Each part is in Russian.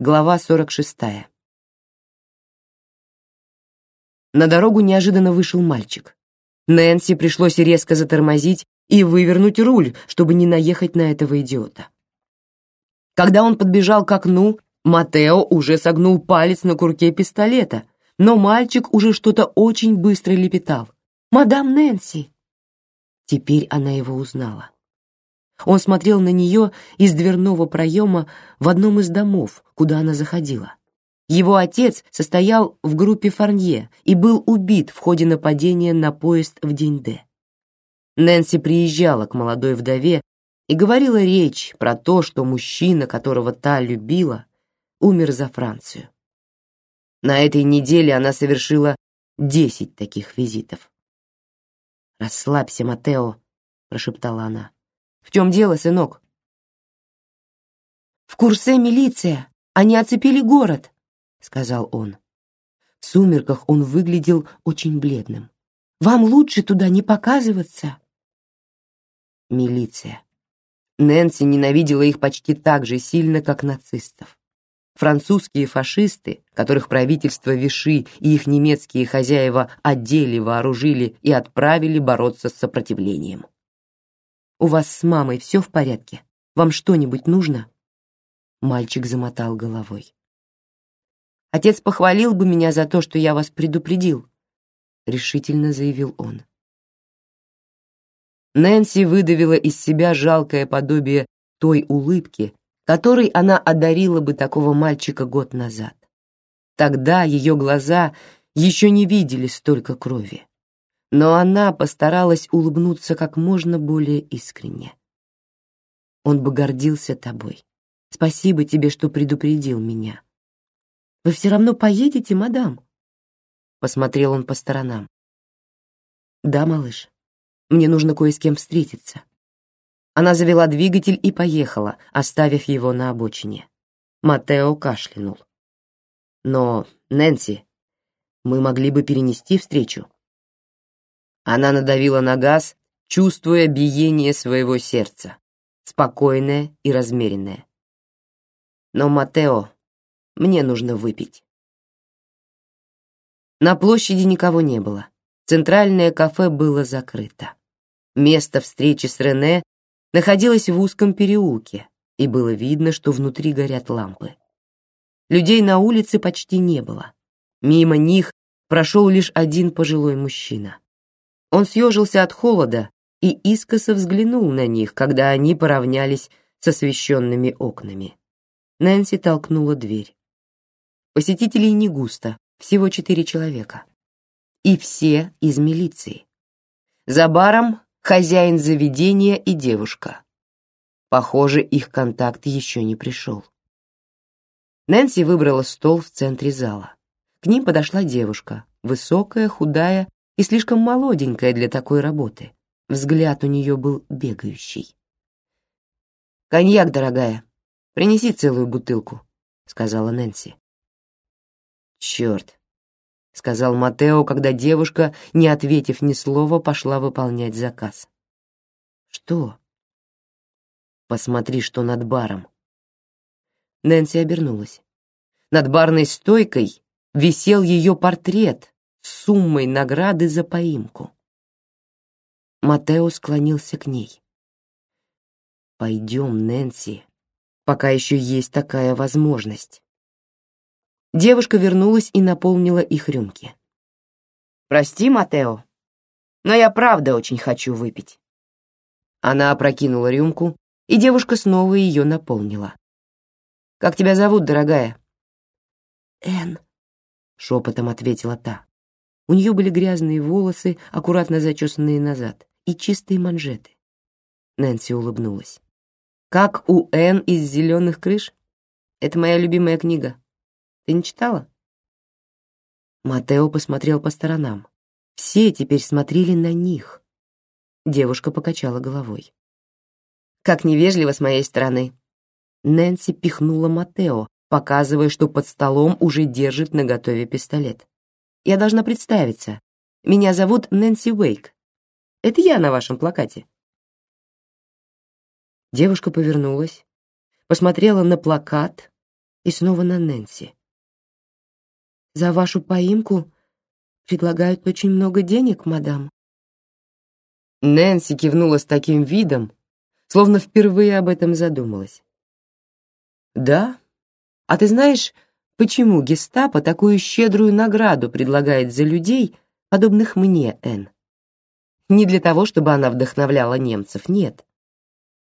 Глава 46. На дорогу неожиданно вышел мальчик. Нэнси пришлось резко затормозить и вывернуть руль, чтобы не наехать на этого идиота. Когда он подбежал к окну, Матео уже согнул палец на курке пистолета, но мальчик уже что-то очень быстро лепетал. «Мадам Нэнси!» Теперь она его узнала. Он смотрел на нее из дверного проема в одном из домов, куда она заходила. Его отец состоял в группе Фарнье и был убит в ходе нападения на поезд в день Д. Нэнси приезжала к молодой вдове и говорила речь про то, что мужчина, которого та любила, умер за Францию. На этой неделе она совершила десять таких визитов. «Расслабься, Матео», — прошептала она. В чем дело, сынок? В Курсе милиция. Они оцепили город, сказал он. В сумерках он выглядел очень бледным. Вам лучше туда не показываться. Милиция. Нэнси ненавидела их почти так же сильно, как нацистов. Французские фашисты, которых правительство Виши и их немецкие хозяева одели, вооружили и отправили бороться с сопротивлением. У вас с мамой все в порядке? Вам что-нибудь нужно?» Мальчик замотал головой. «Отец похвалил бы меня за то, что я вас предупредил», — решительно заявил он. Нэнси выдавила из себя жалкое подобие той улыбки, которой она одарила бы такого мальчика год назад. Тогда ее глаза еще не видели столько крови но она постаралась улыбнуться как можно более искренне. Он бы гордился тобой. Спасибо тебе, что предупредил меня. Вы все равно поедете, мадам? Посмотрел он по сторонам. Да, малыш. Мне нужно кое с кем встретиться. Она завела двигатель и поехала, оставив его на обочине. Матео кашлянул. Но, Нэнси, мы могли бы перенести встречу. Она надавила на газ, чувствуя биение своего сердца, спокойное и размеренное. Но Матео, мне нужно выпить. На площади никого не было. Центральное кафе было закрыто. Место встречи с Рене находилось в узком переулке, и было видно, что внутри горят лампы. Людей на улице почти не было. Мимо них прошел лишь один пожилой мужчина. Он съежился от холода и искоса взглянул на них, когда они поравнялись с освещенными окнами. Нэнси толкнула дверь. Посетителей не густо, всего четыре человека. И все из милиции. За баром хозяин заведения и девушка. Похоже, их контакт еще не пришел. Нэнси выбрала стол в центре зала. К ним подошла девушка, высокая, худая и слишком молоденькая для такой работы. Взгляд у нее был бегающий. «Коньяк, дорогая. Принеси целую бутылку», — сказала Нэнси. «Черт», — сказал Матео, когда девушка, не ответив ни слова, пошла выполнять заказ. «Что?» «Посмотри, что над баром». Нэнси обернулась. Над барной стойкой висел ее портрет суммой награды за поимку. Матео склонился к ней. «Пойдем, Нэнси, пока еще есть такая возможность». Девушка вернулась и наполнила их рюмки. «Прости, Матео, но я правда очень хочу выпить». Она опрокинула рюмку, и девушка снова ее наполнила. «Как тебя зовут, дорогая?» «Энн», — шепотом ответила та. У нее были грязные волосы, аккуратно зачесанные назад, и чистые манжеты. Нэнси улыбнулась. «Как у Энн из «Зеленых крыш»? Это моя любимая книга. Ты не читала?» Матео посмотрел по сторонам. Все теперь смотрели на них. Девушка покачала головой. «Как невежливо с моей стороны!» Нэнси пихнула Матео, показывая, что под столом уже держит наготове пистолет. Я должна представиться. Меня зовут Нэнси Уэйк. Это я на вашем плакате. Девушка повернулась, посмотрела на плакат, и снова на Нэнси. «За вашу поимку предлагают очень много денег, мадам». Нэнси кивнула с таким видом, словно впервые об этом задумалась. «Да? А ты знаешь, почему гестапо такую щедрую награду предлагает за людей, подобных мне, Энн? Не для того, чтобы она вдохновляла немцев, нет.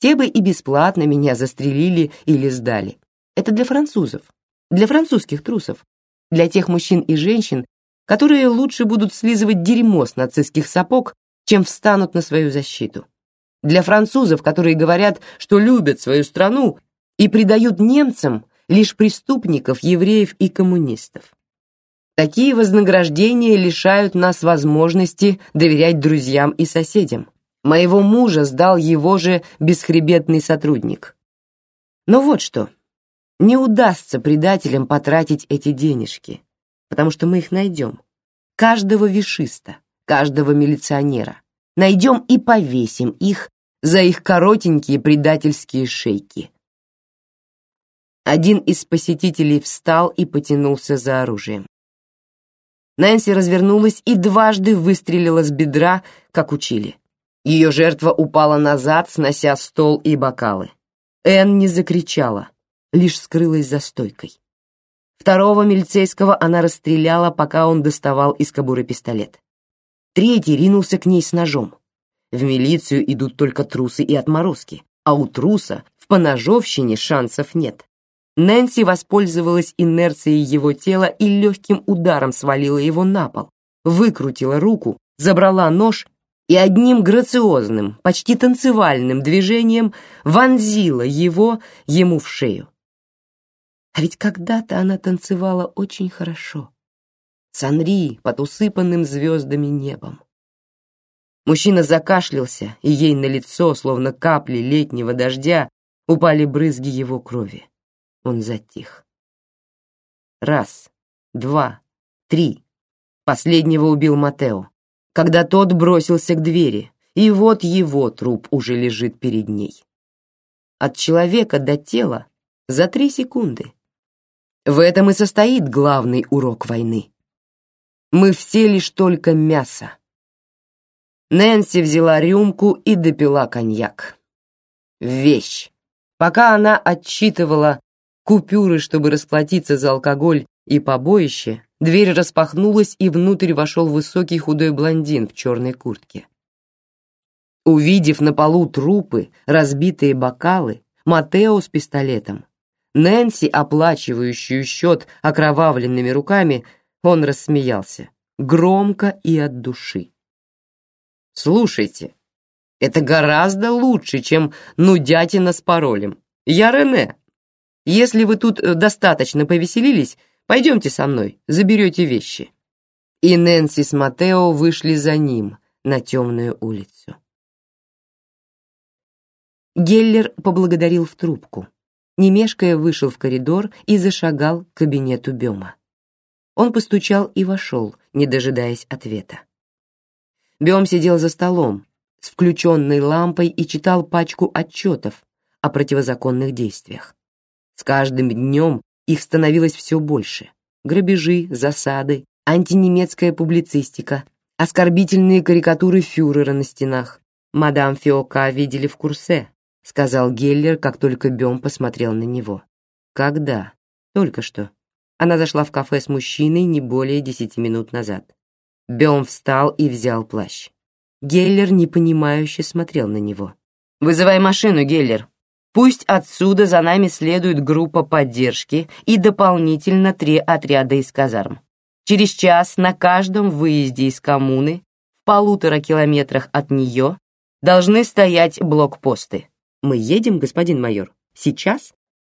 Те бы и бесплатно меня застрелили или сдали. Это для французов, для французских трусов, для тех мужчин и женщин, которые лучше будут слизывать дерьмо с нацистских сапог, чем встанут на свою защиту. Для французов, которые говорят, что любят свою страну и предают немцам лишь преступников, евреев и коммунистов. Такие вознаграждения лишают нас возможности доверять друзьям и соседям. Моего мужа сдал его же бесхребетный сотрудник. Но вот что. Не удастся предателям потратить эти денежки, потому что мы их найдем. Каждого вишиста, каждого милиционера. Найдем и повесим их за их коротенькие предательские шейки. Один из посетителей встал и потянулся за оружием. Нэнси развернулась и дважды выстрелила с бедра, как учили. Ее жертва упала назад, снося стол и бокалы. Энн не закричала, лишь скрылась за стойкой. Второго милицейского она расстреляла, пока он доставал из кобуры пистолет. Третий ринулся к ней с ножом. В милицию идут только трусы и отморозки, а у труса в поножовщине шансов нет. Нэнси воспользовалась инерцией его тела и легким ударом свалила его на пол, выкрутила руку, забрала нож и одним грациозным, почти танцевальным движением вонзила его ему в шею. А ведь когда-то она танцевала очень хорошо. С Анри под усыпанным звездами небом. Мужчина закашлялся, и ей на лицо, словно капли летнего дождя, упали брызги его крови. Он затих. Раз, два, три. Последнего убил Матео, когда тот бросился к двери, и вот его труп уже лежит перед ней. От человека до тела за три секунды. В этом и состоит главный урок войны. Мы все лишь только мясо. Нэнси взяла рюмку и допила коньяк. Вещь. Пока она отсчитывала купюры, чтобы расплатиться за алкоголь и побоище, дверь распахнулась, и внутрь вошел высокий худой блондин в черной куртке. Увидев на полу трупы, разбитые бокалы, Матео с пистолетом, Нэнси, оплачивающую счет окровавленными руками, он рассмеялся, громко и от души. Слушайте, это гораздо лучше, чем нудятина с паролем. Я Рене. Если вы тут э, достаточно повеселились, пойдемте со мной, заберете вещи. И Нэнси с Матео вышли за ним на темную улицу. Геллер поблагодарил в трубку. Немешкая вышел в коридор и зашагал к кабинету Бема. Он постучал и вошел, не дожидаясь ответа. Бем сидел за столом с включенной лампой и читал пачку отчетов о противозаконных действиях. С каждым днем их становилось все больше. Грабежи, засады, антинемецкая публицистика, оскорбительные карикатуры фюрера на стенах. Мадам Фиока видели в курсе, сказал Геллер, как только Бем посмотрел на него. Когда? Только что. Она зашла в кафе с мужчиной не более десяти минут назад. Бем встал и взял плащ. Геллер непонимающе смотрел на него. «Вызывай машину, Геллер. Пусть отсюда за нами следует группа поддержки и дополнительно три отряда из казарм. Через час на каждом выезде из коммуны, в полутора километрах от нее, должны стоять блокпосты. Мы едем, господин майор? Сейчас?»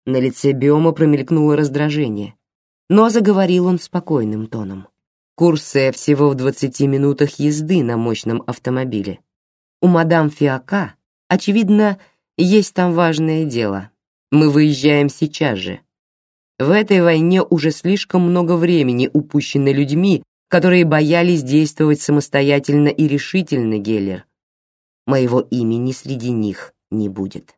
На лице Биома промелькнуло раздражение, но заговорил он спокойным тоном. Курсе всего в 20 минутах езды на мощном автомобиле. У мадам Фиака, очевидно, есть там важное дело. Мы выезжаем сейчас же. В этой войне уже слишком много времени упущено людьми, которые боялись действовать самостоятельно и решительно, Геллер. Моего имени среди них не будет.